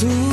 to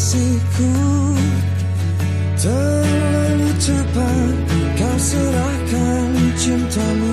kasihku. Terlalu cepat kau serahkan cintamu.